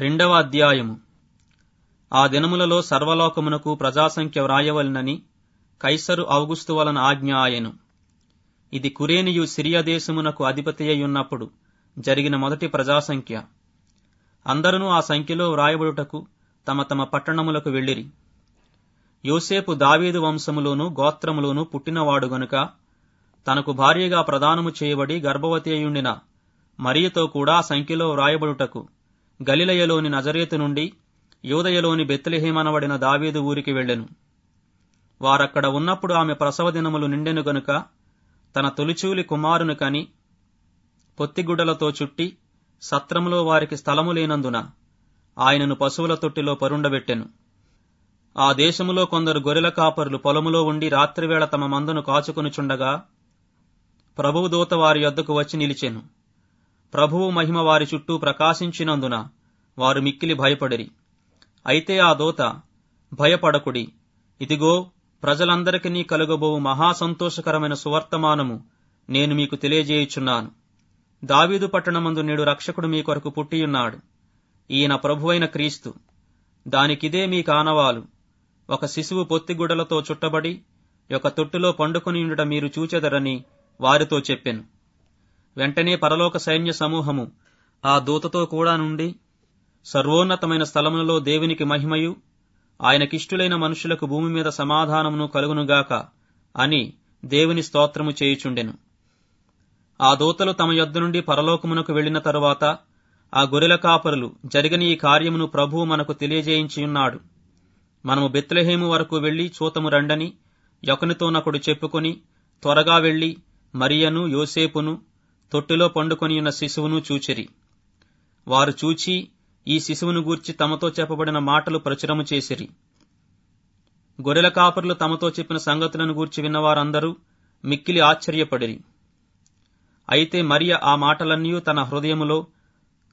రెండవ అధ్యాయము. ఆ దినములలో సర్వలోకమునకు ప్రజాసంఖ్య వ్రాయవలనని కైసరు ఔగుస్తు వలన ఆజ్ఞ ఆయను. ఇది కురేనియు సిరియా దేశమునకు అధిపతియ్యున్నప్పుడు జరిగిన మొదటి ప్రజాసంఖ్య. అందరూ ఆ సంఖ్యలో వ్రాయబడుటకు తమ తమ పట్టణములకు వెళ్ళిరి. యోసేపు దావీదు వంశములోను గోత్రములోను పుట్టినవాడు గనుక తనకు భార్యగా ప్రదానము చేయబడి గర్భవతి అయ్యుండిన మరియతో కూడా సంఖ్యలో వ్రాయబడుటకు గలిలయలోని నజరేతు నుండి యూదయలోని బెత్లెహేమనబడిన దావీదు ఊరికి వెళ్ళెను. వారక్కడ ఉన్నప్పుడు ఆమె ప్రసవ దినములు నిండెను గనుక తన తొలిచూలి కుమారుని కని పొత్తిగుడ్డలతో చుట్టి సత్రములో వారికి స్థలము లేనందున ఆయనను పశువుల తొట్టిలో పరుండబెట్టెను. ఆ దేశములో కొందరు గొర్రెల కాపరులు పొలములో ఉండి రాత్రివేళ తమ మందను కాచుకొనుచుండగా ప్రభువు దూత వారి యొద్దకు వచ్చి నిలిచెను. ప్రభువు మహిమ వారి చుట్టూ ప్రకాశించినందున వారు మిక్కిలి భయపడిరి. అయితే ఆ దోత భయపడకుడి. ఇదిగో ప్రజలందరికీ కలుగబోవు మహా సంతోషకరమైన సువర్తమానము నేను మీకు తెలియజేయుచున్నాను. దావీదు పట్టణమందు నేడు రక్షకుడు మీ కొరకు పుట్టియున్నాడు. ఈయన ప్రభువైన క్రీస్తు. దానికిదే మీ కానవాలు. ఒక శిశువు పొత్తిగుడలతో చుట్టబడి ఒక తొట్టులో పండుకొని ఉండుట మీరు చూచెదరని వారితో చెప్పెను. వెంటనే పరలోక సైన్య సమూహము ఆ దూతతో కూడా నుండి సర్వోన్నతమైన స్థలములలో దేవునికి మహిమయు ఆయనకిష్టులైన మనుషులకు భూమి మీద సమాధానమును కలుగునుగాక అని దేవుని స్తోత్రము చేయుచుండెను. ఆ దూతలు తమ యొద్ద నుండి పరలోకమునకు వెళ్ళిన తరువాత ఆ గొర్రెల కాపరులు జరిగిన ఈ కార్యమును ప్రభువు మనకు తెలియజేయించియున్నాడు. మనము బెత్లహేము వరకు వెళ్ళి చూతము రండని యొకనితోనొకడు చెప్పుకొని త్వరగా వెళ్ళి మరియను యోసేపును తొట్టిలో పండుకొని ఉన్న శిశువును చూచిరి. వారు చూచి ఈ శిశువును గూర్చి తమతో చెప్పబడిన మాటలు ప్రచురము చేసిరి. గొర్రెల కాపరులు తమతో చెప్పిన సంగతులను గూర్చి విన్నవారందరూ మిక్కిలి ఆశ్చర్యపడిరి. అయితే మరియ ఆ మాటలన్నీ తన హృదయములో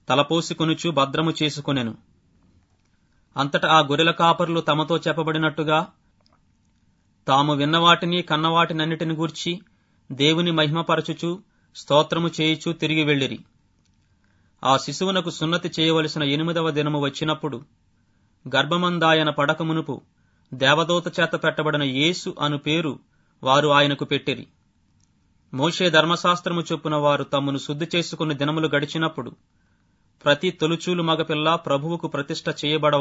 తలపోసికొనుచు భద్రము చేసుకొనెను. అంతటా ఆ గొర్రెల కాపరులు తమతో చెప్పబడినట్టుగా తాము విన్నవాటిని కన్నవాటినన్నిటిని గూర్చి దేవుని మహిమపరచుచు స్తోత్రము చేయుచు తిరిగి వెళ్ళిరి. ఆ శిశువునకు సున్నతి చేయవలసిన ఎనిమిదవ దినము వచ్చినప్పుడు గర్భమందాయన పడకమునుపు దేవదూత చేత పెట్టబడిన యేసు అను పేరు వారు ఆయనకు పెట్టిరి. మోషే ధర్మశాస్త్రము చొప్పున వారు తమ్మును శుద్ధి చేసుకుని దినములు గడిచినప్పుడు ప్రతి తొలుచూలు మగపిల్ల ప్రభువుకు ప్రతిష్ట చేయబడ